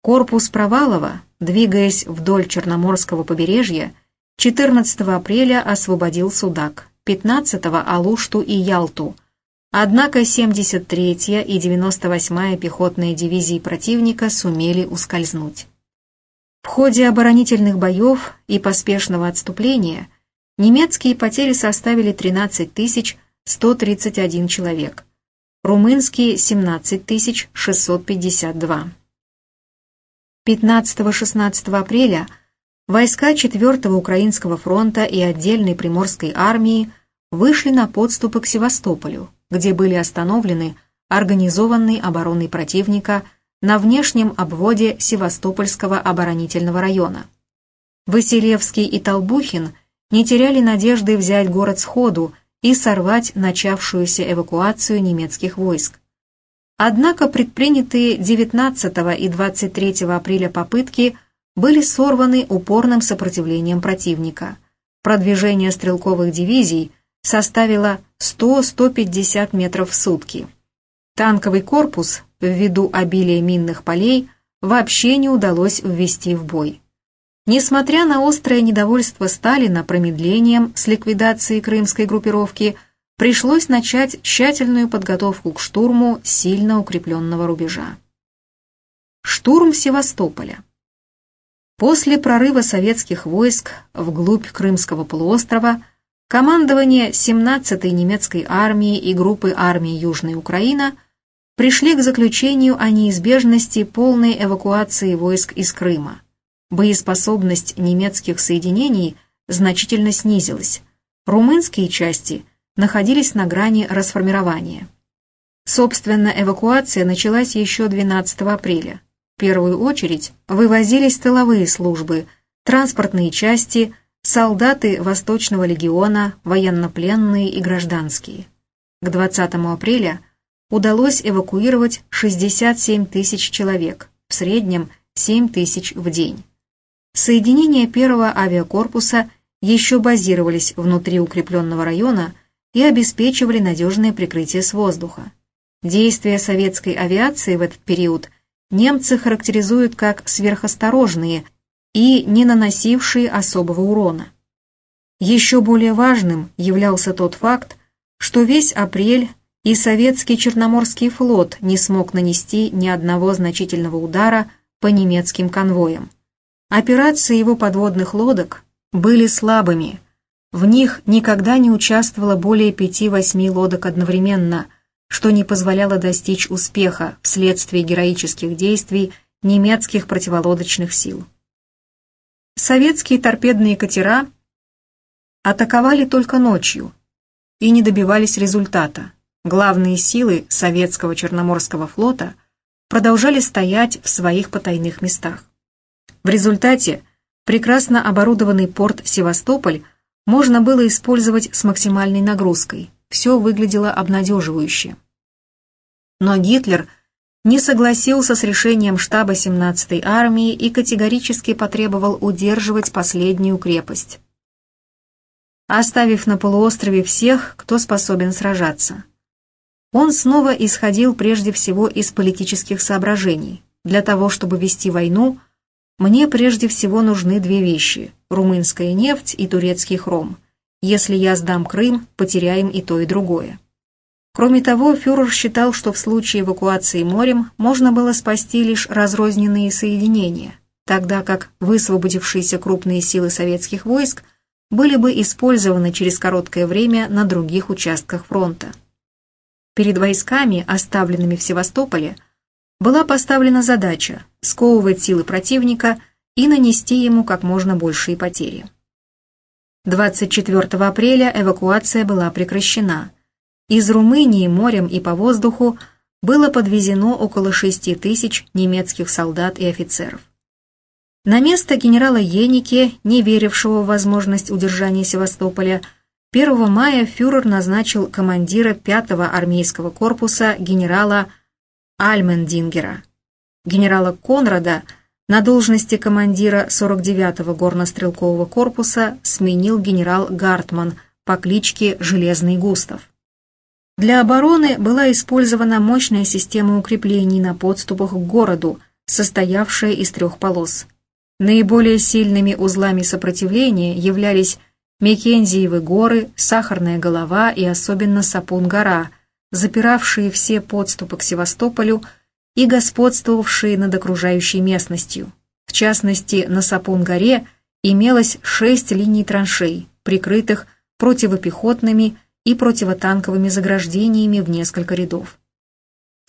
Корпус Провалова, двигаясь вдоль Черноморского побережья, 14 апреля освободил Судак, 15-го Алушту и Ялту, однако 73-я и 98-я пехотные дивизии противника сумели ускользнуть. В ходе оборонительных боев и поспешного отступления немецкие потери составили 13 131 человек, румынские 17 652. 15-16 апреля войска 4-го Украинского фронта и отдельной Приморской армии вышли на подступы к Севастополю, где были остановлены организованной обороной противника – на внешнем обводе Севастопольского оборонительного района. Василевский и Толбухин не теряли надежды взять город сходу и сорвать начавшуюся эвакуацию немецких войск. Однако предпринятые 19 и 23 апреля попытки были сорваны упорным сопротивлением противника. Продвижение стрелковых дивизий составило 100-150 метров в сутки. Танковый корпус ввиду обилия минных полей, вообще не удалось ввести в бой. Несмотря на острое недовольство Сталина промедлением с ликвидацией крымской группировки, пришлось начать тщательную подготовку к штурму сильно укрепленного рубежа. Штурм Севастополя. После прорыва советских войск вглубь Крымского полуострова командование 17-й немецкой армии и группы армии Южная Украина – пришли к заключению о неизбежности полной эвакуации войск из Крыма. Боеспособность немецких соединений значительно снизилась. Румынские части находились на грани расформирования. Собственно, эвакуация началась еще 12 апреля. В первую очередь вывозились тыловые службы, транспортные части, солдаты Восточного легиона, военнопленные и гражданские. К 20 апреля удалось эвакуировать 67 тысяч человек, в среднем 7 тысяч в день. Соединения первого авиакорпуса еще базировались внутри укрепленного района и обеспечивали надежное прикрытие с воздуха. Действия советской авиации в этот период немцы характеризуют как сверхосторожные и не наносившие особого урона. Еще более важным являлся тот факт, что весь апрель и советский Черноморский флот не смог нанести ни одного значительного удара по немецким конвоям. Операции его подводных лодок были слабыми. В них никогда не участвовало более пяти-восьми лодок одновременно, что не позволяло достичь успеха вследствие героических действий немецких противолодочных сил. Советские торпедные катера атаковали только ночью и не добивались результата. Главные силы советского Черноморского флота продолжали стоять в своих потайных местах. В результате прекрасно оборудованный порт Севастополь можно было использовать с максимальной нагрузкой. Все выглядело обнадеживающе. Но Гитлер не согласился с решением штаба 17-й армии и категорически потребовал удерживать последнюю крепость, оставив на полуострове всех, кто способен сражаться. Он снова исходил прежде всего из политических соображений. Для того, чтобы вести войну, мне прежде всего нужны две вещи – румынская нефть и турецкий хром. Если я сдам Крым, потеряем и то, и другое. Кроме того, фюрер считал, что в случае эвакуации морем можно было спасти лишь разрозненные соединения, тогда как высвободившиеся крупные силы советских войск были бы использованы через короткое время на других участках фронта. Перед войсками, оставленными в Севастополе, была поставлена задача сковывать силы противника и нанести ему как можно большие потери. 24 апреля эвакуация была прекращена. Из Румынии морем и по воздуху было подвезено около 6 тысяч немецких солдат и офицеров. На место генерала Еники, не верившего в возможность удержания Севастополя, 1 мая фюрер назначил командира 5-го армейского корпуса генерала Альмендингера. Генерала Конрада на должности командира 49-го горнострелкового корпуса сменил генерал Гартман по кличке Железный Густав. Для обороны была использована мощная система укреплений на подступах к городу, состоявшая из трех полос. Наиболее сильными узлами сопротивления являлись Мекензиевы горы, Сахарная голова и особенно Сапун-гора, запиравшие все подступы к Севастополю и господствовавшие над окружающей местностью. В частности, на Сапун-горе имелось шесть линий траншей, прикрытых противопехотными и противотанковыми заграждениями в несколько рядов.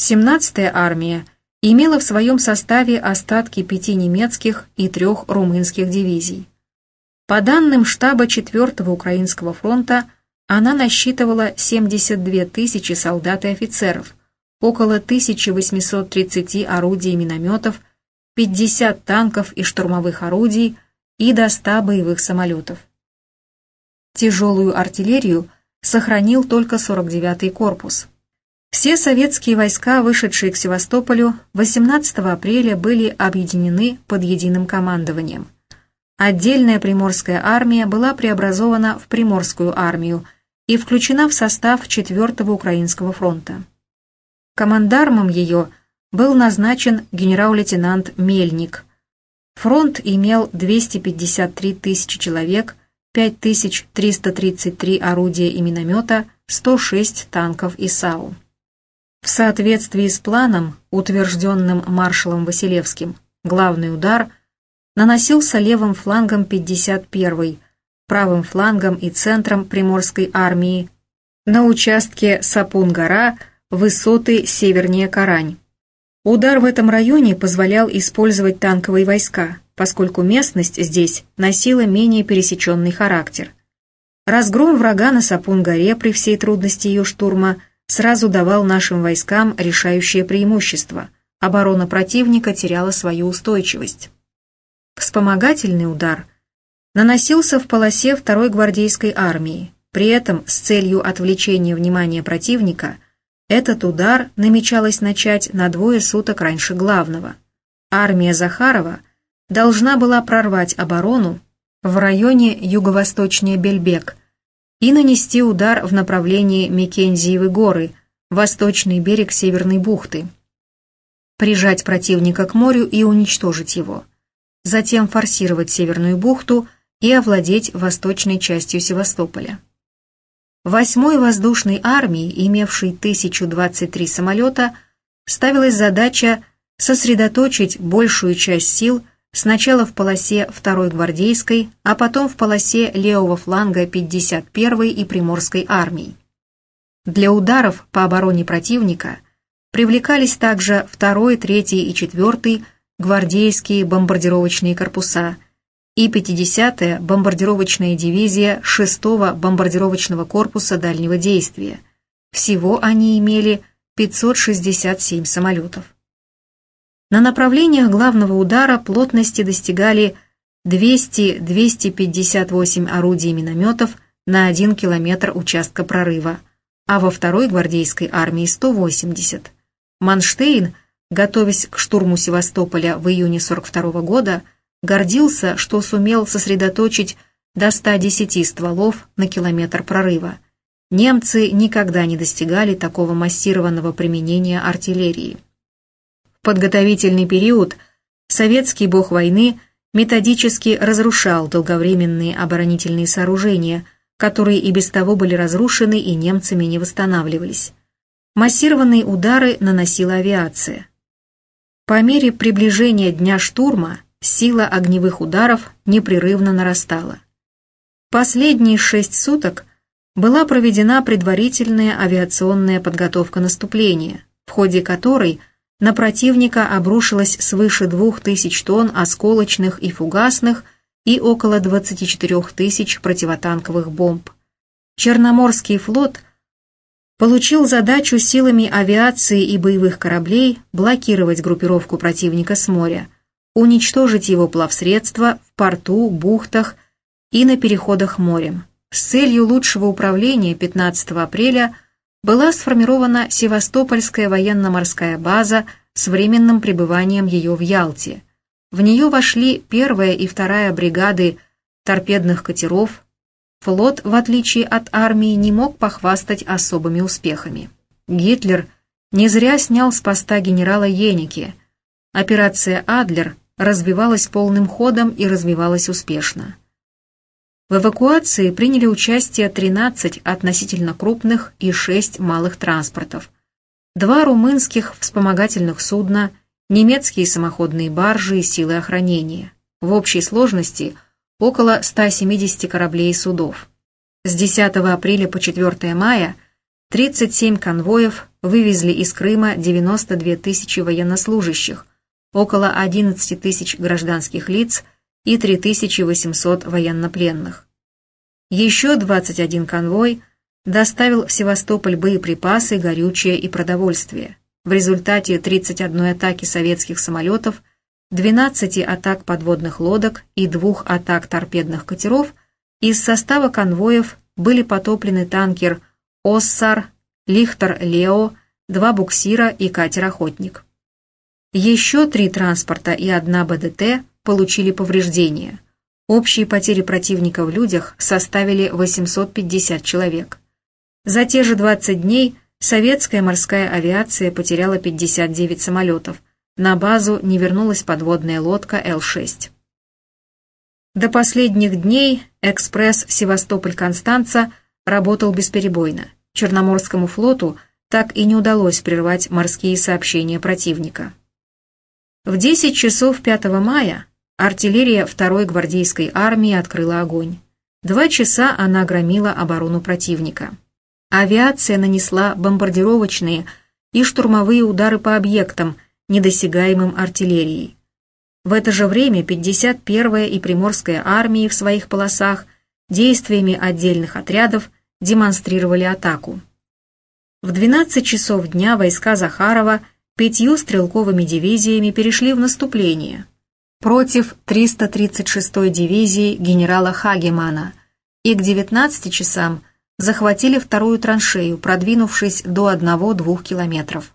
17-я армия имела в своем составе остатки пяти немецких и трех румынских дивизий. По данным штаба 4-го Украинского фронта, она насчитывала 72 тысячи солдат и офицеров, около 1830 орудий и минометов, 50 танков и штурмовых орудий и до 100 боевых самолетов. Тяжелую артиллерию сохранил только 49-й корпус. Все советские войска, вышедшие к Севастополю, 18 апреля были объединены под единым командованием – Отдельная Приморская армия была преобразована в Приморскую армию и включена в состав 4-го Украинского фронта. Командармом ее был назначен генерал-лейтенант Мельник. Фронт имел 253 тысячи человек, 5333 орудия и миномета, 106 танков и САУ. В соответствии с планом, утвержденным маршалом Василевским, главный удар – наносился левым флангом 51-й, правым флангом и центром Приморской армии на участке Сапун-гора, высоты севернее Карань. Удар в этом районе позволял использовать танковые войска, поскольку местность здесь носила менее пересеченный характер. Разгром врага на Сапун-горе при всей трудности ее штурма сразу давал нашим войскам решающее преимущество. Оборона противника теряла свою устойчивость. Вспомогательный удар наносился в полосе второй гвардейской армии. При этом с целью отвлечения внимания противника этот удар намечалось начать на двое суток раньше главного. Армия Захарова должна была прорвать оборону в районе юго-восточнее Бельбек и нанести удар в направлении Мекензиевы горы, восточный берег Северной бухты, прижать противника к морю и уничтожить его – затем форсировать Северную бухту и овладеть восточной частью Севастополя. Восьмой воздушной армии, имевшей 1023 самолета, ставилась задача сосредоточить большую часть сил сначала в полосе 2-й гвардейской, а потом в полосе левого фланга 51-й и Приморской армий. Для ударов по обороне противника привлекались также 2-й, 3-й и 4-й гвардейские бомбардировочные корпуса, и 50-я бомбардировочная дивизия 6-го бомбардировочного корпуса дальнего действия. Всего они имели 567 самолетов. На направлениях главного удара плотности достигали 200-258 орудий минометов на 1 километр участка прорыва, а во второй гвардейской армии 180. Манштейн, готовясь к штурму Севастополя в июне 42 года, гордился, что сумел сосредоточить до 110 стволов на километр прорыва. Немцы никогда не достигали такого массированного применения артиллерии. В подготовительный период советский бог войны методически разрушал долговременные оборонительные сооружения, которые и без того были разрушены и немцами не восстанавливались. Массированные удары наносила авиация. По мере приближения дня штурма сила огневых ударов непрерывно нарастала. Последние шесть суток была проведена предварительная авиационная подготовка наступления, в ходе которой – на противника обрушилось свыше двух тысяч тонн осколочных и фугасных и около 24 тысяч противотанковых бомб. Черноморский флот получил задачу силами авиации и боевых кораблей блокировать группировку противника с моря, уничтожить его плавсредства в порту, бухтах и на переходах морем. С целью лучшего управления 15 апреля – была сформирована Севастопольская военно-морская база с временным пребыванием ее в Ялте. В нее вошли первая и вторая бригады торпедных катеров. Флот, в отличие от армии, не мог похвастать особыми успехами. Гитлер не зря снял с поста генерала Еники. Операция «Адлер» развивалась полным ходом и развивалась успешно. В эвакуации приняли участие 13 относительно крупных и 6 малых транспортов, два румынских вспомогательных судна, немецкие самоходные баржи и силы охранения. В общей сложности около 170 кораблей и судов. С 10 апреля по 4 мая 37 конвоев вывезли из Крыма 92 тысячи военнослужащих, около 11 тысяч гражданских лиц – и 3800 военнопленных. Еще 21 конвой доставил в Севастополь боеприпасы, горючее и продовольствие. В результате 31 атаки советских самолетов, 12 атак подводных лодок и двух атак торпедных катеров из состава конвоев были потоплены танкер «Оссар», «Лихтер Лео», два буксира и катер-охотник. Еще три транспорта и одна БДТ получили повреждения. Общие потери противника в людях составили 850 человек. За те же 20 дней советская морская авиация потеряла 59 самолетов. На базу не вернулась подводная лодка Л-6. До последних дней экспресс Севастополь-Констанца работал бесперебойно. Черноморскому флоту так и не удалось прервать морские сообщения противника. В 10 часов 5 мая Артиллерия второй гвардейской армии открыла огонь. Два часа она громила оборону противника. Авиация нанесла бомбардировочные и штурмовые удары по объектам, недосягаемым артиллерией. В это же время 51-я и Приморская армии в своих полосах действиями отдельных отрядов демонстрировали атаку. В 12 часов дня войска Захарова пятью стрелковыми дивизиями перешли в наступление – против 336-й дивизии генерала Хагемана и к 19 часам захватили вторую траншею, продвинувшись до 1-2 километров.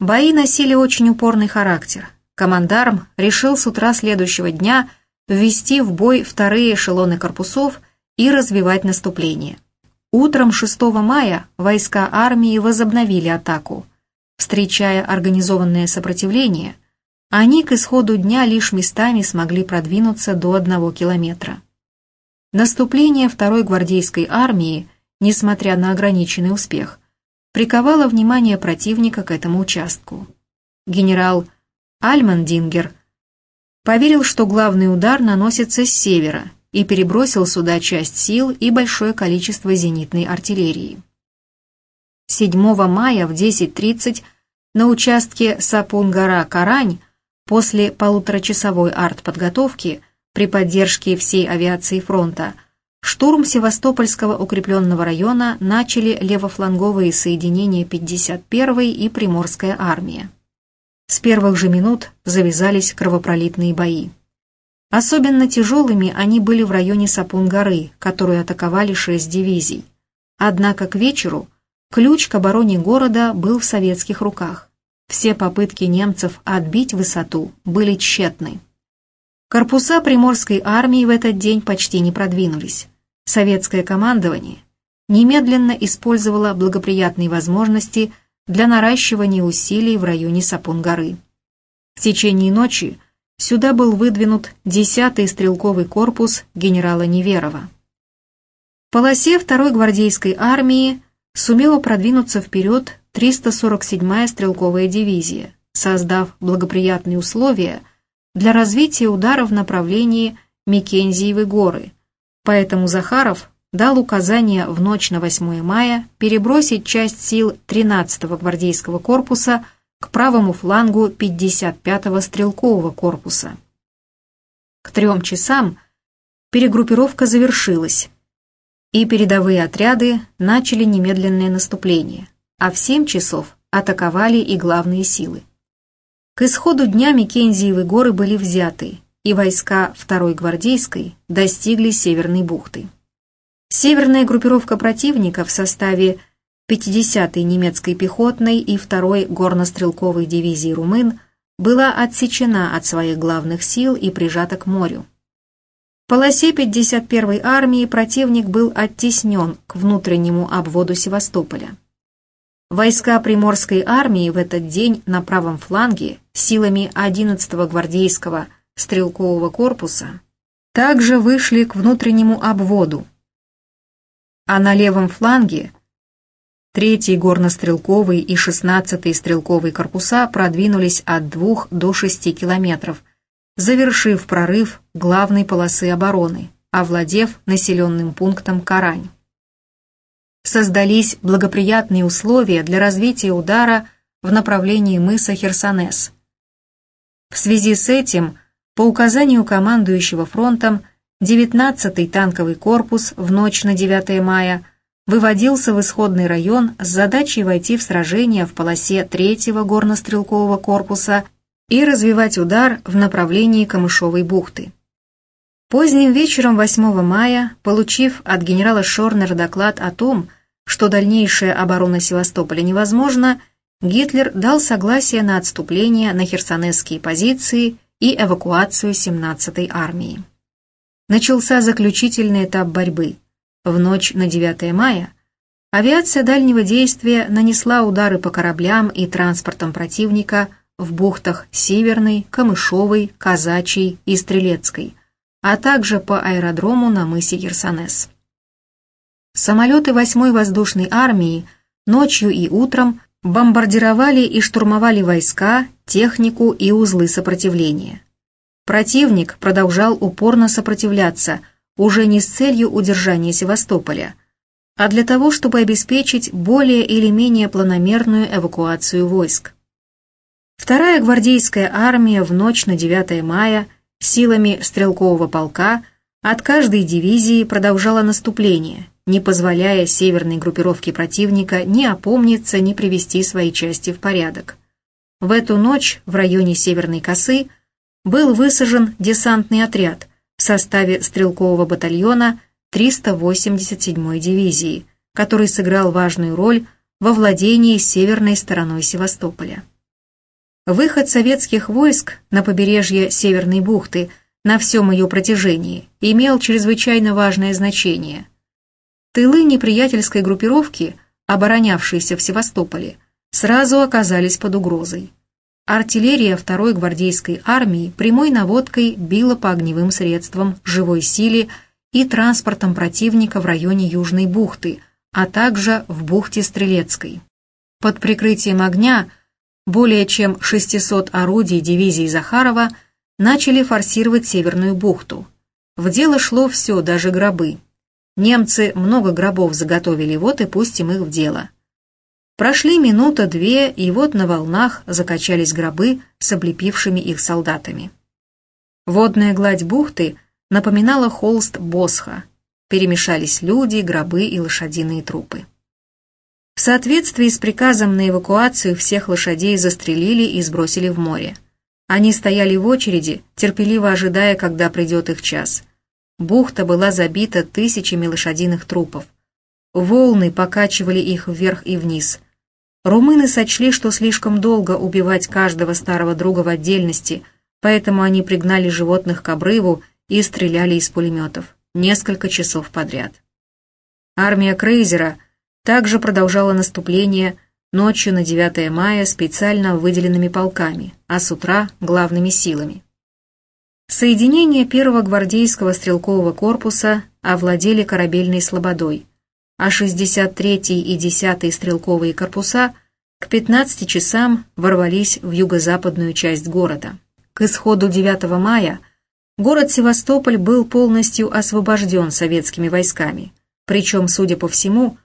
Бои носили очень упорный характер. Командарм решил с утра следующего дня ввести в бой вторые эшелоны корпусов и развивать наступление. Утром 6 мая войска армии возобновили атаку. Встречая организованное сопротивление – они к исходу дня лишь местами смогли продвинуться до одного километра. Наступление второй гвардейской армии, несмотря на ограниченный успех, приковало внимание противника к этому участку. Генерал Альмандингер поверил, что главный удар наносится с севера и перебросил сюда часть сил и большое количество зенитной артиллерии. 7 мая в 10.30 на участке Сапунгара-Карань После полуторачасовой артподготовки при поддержке всей авиации фронта, штурм Севастопольского укрепленного района начали левофланговые соединения 51-й и Приморская армия. С первых же минут завязались кровопролитные бои. Особенно тяжелыми они были в районе Сапун-горы, которую атаковали шесть дивизий. Однако к вечеру ключ к обороне города был в советских руках. Все попытки немцев отбить высоту были тщетны. Корпуса Приморской армии в этот день почти не продвинулись. Советское командование немедленно использовало благоприятные возможности для наращивания усилий в районе Сапун-горы. В течение ночи сюда был выдвинут 10-й стрелковый корпус генерала Неверова. В полосе 2-й гвардейской армии сумела продвинуться вперед 347-я стрелковая дивизия, создав благоприятные условия для развития удара в направлении Микензиевой горы. Поэтому Захаров дал указание в ночь на 8 мая перебросить часть сил 13-го гвардейского корпуса к правому флангу 55-го стрелкового корпуса. К трем часам перегруппировка завершилась, и передовые отряды начали немедленное наступление, а в 7 часов атаковали и главные силы. К исходу дня Микензиевы горы были взяты, и войска 2-й гвардейской достигли Северной бухты. Северная группировка противника в составе 50-й немецкой пехотной и 2-й горнострелковой дивизии румын была отсечена от своих главных сил и прижата к морю. В полосе 51-й армии противник был оттеснен к внутреннему обводу Севастополя. Войска Приморской армии в этот день на правом фланге силами 11-го гвардейского стрелкового корпуса также вышли к внутреннему обводу, а на левом фланге 3-й горнострелковый и 16-й стрелковый корпуса продвинулись от 2 до 6 километров – завершив прорыв главной полосы обороны, овладев населенным пунктом Карань. Создались благоприятные условия для развития удара в направлении мыса Херсонес. В связи с этим, по указанию командующего фронтом, 19-й танковый корпус в ночь на 9 мая выводился в исходный район с задачей войти в сражение в полосе 3-го горнострелкового корпуса и развивать удар в направлении Камышовой бухты. Поздним вечером 8 мая, получив от генерала Шорнера доклад о том, что дальнейшая оборона Севастополя невозможна, Гитлер дал согласие на отступление на херсонесские позиции и эвакуацию 17-й армии. Начался заключительный этап борьбы. В ночь на 9 мая авиация дальнего действия нанесла удары по кораблям и транспортам противника – в бухтах Северной, Камышовой, Казачьей и Стрелецкой, а также по аэродрому на мысе Херсонес. Самолеты 8-й воздушной армии ночью и утром бомбардировали и штурмовали войска, технику и узлы сопротивления. Противник продолжал упорно сопротивляться, уже не с целью удержания Севастополя, а для того, чтобы обеспечить более или менее планомерную эвакуацию войск. Вторая гвардейская армия в ночь на 9 мая силами стрелкового полка от каждой дивизии продолжала наступление, не позволяя северной группировке противника ни опомниться, ни привести свои части в порядок. В эту ночь в районе Северной косы был высажен десантный отряд в составе стрелкового батальона 387-й дивизии, который сыграл важную роль во владении северной стороной Севастополя. Выход советских войск на побережье Северной бухты на всем ее протяжении имел чрезвычайно важное значение. Тылы неприятельской группировки, оборонявшиеся в Севастополе, сразу оказались под угрозой. Артиллерия второй гвардейской армии прямой наводкой била по огневым средствам, живой силе и транспортом противника в районе Южной бухты, а также в бухте Стрелецкой. Под прикрытием огня – более чем 600 орудий дивизии Захарова начали форсировать Северную бухту. В дело шло все, даже гробы. Немцы много гробов заготовили, вот и пустим их в дело. Прошли минута-две, и вот на волнах закачались гробы с облепившими их солдатами. Водная гладь бухты напоминала холст Босха. Перемешались люди, гробы и лошадиные трупы. В соответствии с приказом на эвакуацию всех лошадей застрелили и сбросили в море. Они стояли в очереди, терпеливо ожидая, когда придет их час. Бухта была забита тысячами лошадиных трупов. Волны покачивали их вверх и вниз. Румыны сочли, что слишком долго убивать каждого старого друга в отдельности, поэтому они пригнали животных к обрыву и стреляли из пулеметов несколько часов подряд. Армия Крейзера также продолжала наступление ночью на 9 мая специально выделенными полками, а с утра главными силами. Соединения первого гвардейского стрелкового корпуса овладели корабельной слободой – а 63-й и 10-й стрелковые корпуса к 15 часам ворвались в юго-западную часть города. К исходу 9 мая город Севастополь был полностью освобожден советскими войсками, причем, судя по всему,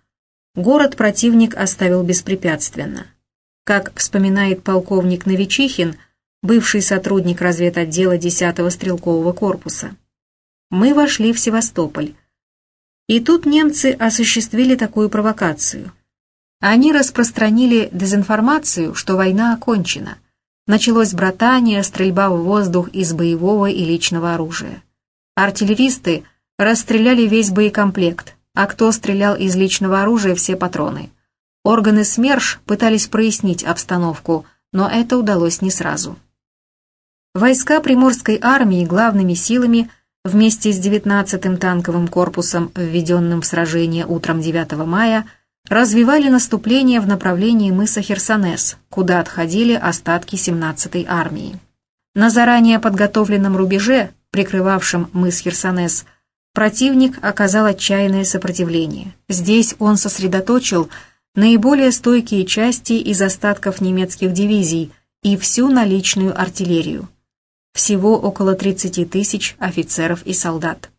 город противник оставил беспрепятственно. Как вспоминает полковник Новичихин, бывший сотрудник разведотдела 10-го стрелкового корпуса. «Мы вошли в Севастополь, и тут немцы осуществили такую провокацию. Они распространили дезинформацию, что война окончена. Началось братание, стрельба в воздух из боевого и личного оружия. Артиллеристы расстреляли весь боекомплект, а кто стрелял из личного оружия, все патроны. Органы СМЕРШ пытались прояснить обстановку, но это удалось не сразу. Войска Приморской армии главными силами – вместе с 19-м танковым корпусом, введенным в сражение утром 9 мая, развивали наступление в направлении мыса Херсонес, куда отходили остатки 17-й армии. На заранее подготовленном рубеже, прикрывавшем мыс Херсонес, противник оказал отчаянное сопротивление. Здесь он сосредоточил наиболее стойкие части из остатков немецких дивизий и всю наличную артиллерию всего около 30 тысяч офицеров и солдат.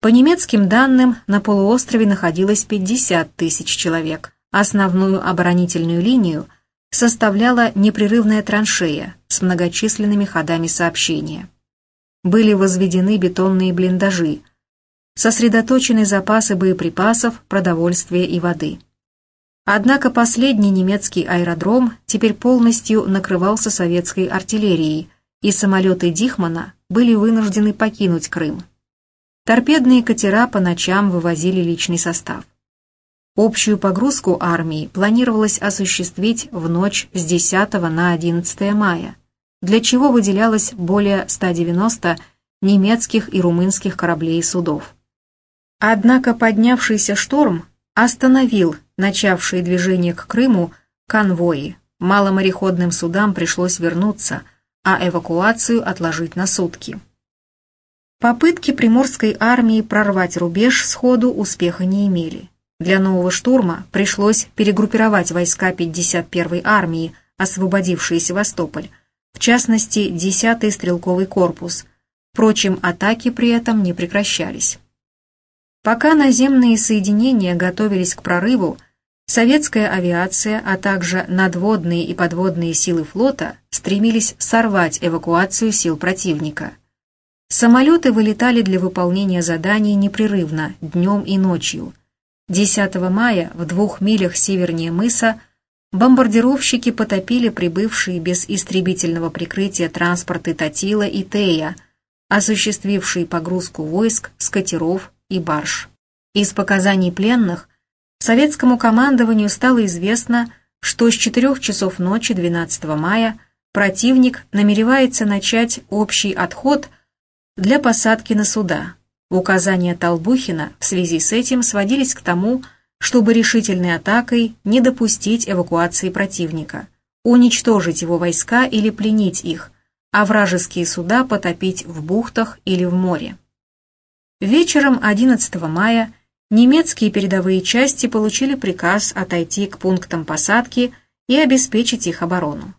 По немецким данным, на полуострове находилось 50 тысяч человек. Основную оборонительную линию составляла непрерывная траншея с многочисленными ходами сообщения. Были возведены бетонные блиндажи, сосредоточены запасы боеприпасов, продовольствия и воды. Однако последний немецкий аэродром теперь полностью накрывался советской артиллерией, и самолеты Дихмана были вынуждены покинуть Крым. Торпедные катера по ночам вывозили личный состав. Общую погрузку армии планировалось осуществить в ночь с 10 на 11 мая, для чего выделялось более 190 немецких и румынских кораблей и судов. Однако поднявшийся шторм остановил начавшие движение к Крыму конвои. Маломореходным судам пришлось вернуться, а эвакуацию отложить на сутки. Попытки приморской армии прорвать рубеж сходу успеха не имели. Для нового штурма пришлось перегруппировать войска 51-й армии, освободившие Севастополь, в частности, 10-й стрелковый корпус. Впрочем, атаки при этом не прекращались. Пока наземные соединения готовились к прорыву, Советская авиация, а также надводные и подводные силы флота стремились сорвать эвакуацию сил противника. Самолеты вылетали для выполнения заданий непрерывно, днем и ночью. 10 мая в двух милях севернее мыса бомбардировщики потопили прибывшие без истребительного прикрытия транспорты Татила и Тея, осуществившие погрузку войск с и барж. Из показаний пленных Советскому командованию стало известно, что с 4 часов ночи 12 мая противник намеревается начать общий отход для посадки на суда. Указания Толбухина в связи с этим сводились к тому, чтобы решительной атакой не допустить эвакуации противника, уничтожить его войска или пленить их, а вражеские суда потопить в бухтах или в море. Вечером 11 мая немецкие передовые части получили приказ отойти к пунктам посадки и обеспечить их оборону.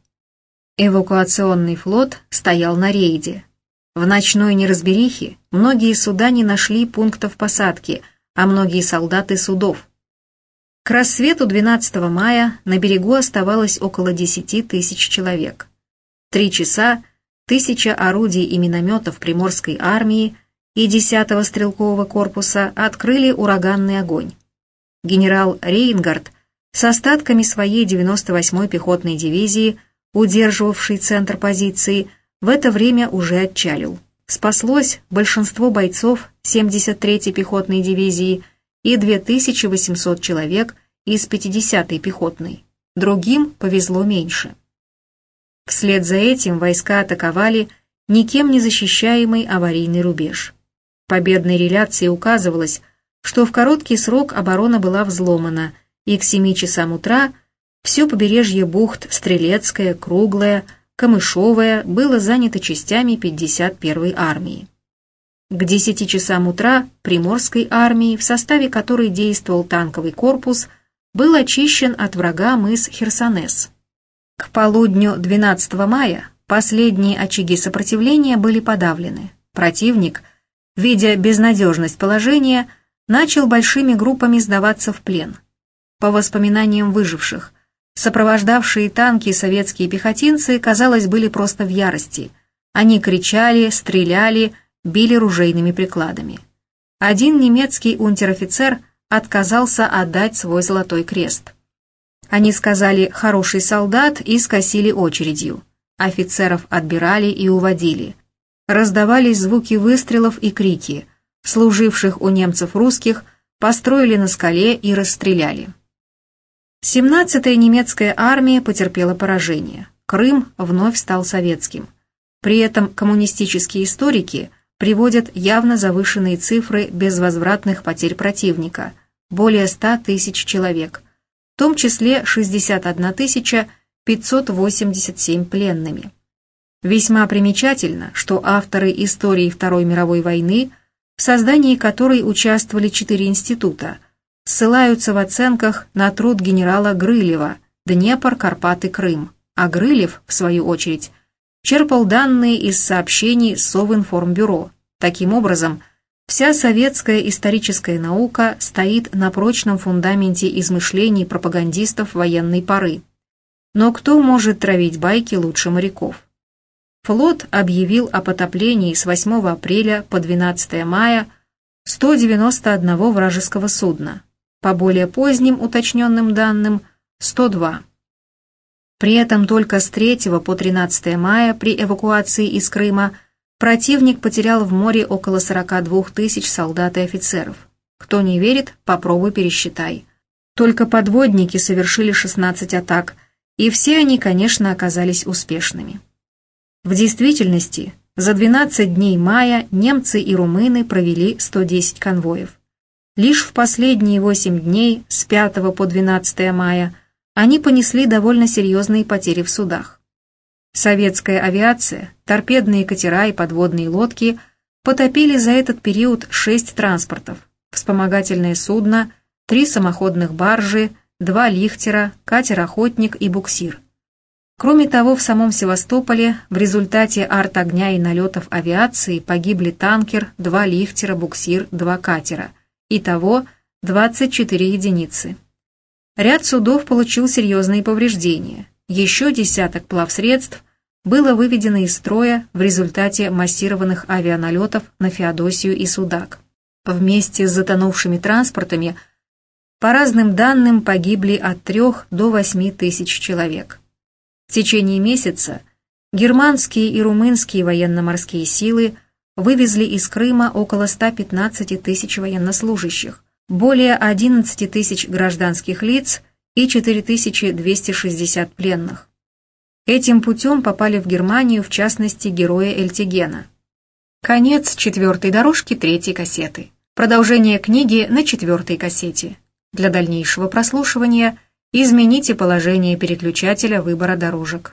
Эвакуационный флот стоял на рейде. В ночной неразберихе многие суда не нашли пунктов посадки, а многие солдаты судов. К рассвету 12 мая на берегу оставалось около 10 тысяч человек. Три часа тысяча орудий и минометов Приморской армии и 10-го стрелкового корпуса открыли ураганный огонь. Генерал Рейнгард с остатками своей 98-й пехотной дивизии, удерживавшей центр позиции, в это время уже отчалил. Спаслось большинство бойцов 73-й пехотной дивизии и 2800 человек из 50-й пехотной. Другим повезло меньше. Вслед за этим войска атаковали никем не защищаемый аварийный рубеж. Победной реляции указывалось, что в короткий срок оборона была взломана, и к 7 часам утра все побережье бухт Стрелецкое, Круглое, Камышовое было занято частями 51-й армии. К 10 часам утра Приморской армии, в составе которой действовал танковый корпус, был очищен от врага мыс Херсонес. К полудню 12 мая последние очаги сопротивления были подавлены. Противник, видя безнадежность положения, начал большими группами сдаваться в плен. По воспоминаниям выживших, сопровождавшие танки советские пехотинцы, казалось, были просто в ярости. Они кричали, стреляли, били ружейными прикладами. Один немецкий унтер-офицер отказался отдать свой золотой крест. Они сказали «хороший солдат» и скосили очередью. Офицеров отбирали и уводили. Раздавались звуки выстрелов и крики. Служивших у немцев русских построили на скале и расстреляли. 17-я немецкая армия потерпела поражение. Крым вновь стал советским. При этом коммунистические историки приводят явно завышенные цифры безвозвратных потерь противника – более 100 тысяч человек – в том числе 61 587 пленными. Весьма примечательно, что авторы истории Второй мировой войны, в создании которой участвовали четыре института, ссылаются в оценках на труд генерала Грылева «Днепр, Карпаты, Крым», а Грылев, в свою очередь, черпал данные из сообщений Совинформбюро. Таким образом, Вся советская историческая наука стоит на прочном фундаменте измышлений пропагандистов военной поры. Но кто может травить байки лучше моряков? Флот объявил о потоплении с 8 апреля по 12 мая 191 вражеского судна, по более поздним уточненным данным 102. При этом только с 3 по 13 мая при эвакуации из Крыма Противник потерял в море около 42 тысяч солдат и офицеров. Кто не верит, попробуй пересчитай. Только подводники совершили 16 атак, и все они, конечно, оказались успешными. В действительности, за 12 дней мая немцы и румыны провели 110 конвоев. Лишь в последние 8 дней, с 5 по 12 мая, они понесли довольно серьезные потери в судах. Советская авиация, торпедные катера и подводные лодки потопили за этот период шесть транспортов, вспомогательное судно, три самоходных баржи, два лихтера, катер-охотник и буксир. Кроме того, в самом Севастополе в результате арт-огня и налетов авиации погибли танкер, два лихтера, буксир, два катера. Итого 24 единицы. Ряд судов получил серьезные повреждения. Еще десяток плавсредств было выведено из строя в результате массированных авианалетов на Феодосию и Судак. Вместе с затонувшими транспортами по разным данным погибли от 3 до 8 тысяч человек. В течение месяца германские и румынские военно-морские силы вывезли из Крыма около 115 тысяч военнослужащих, более 11 тысяч гражданских лиц – и 4260 пленных. Этим путем попали в Германию, в частности, герои Эльтигена. Конец четвертой дорожки третьей кассеты. Продолжение книги на четвертой кассете. Для дальнейшего прослушивания измените положение переключателя выбора дорожек.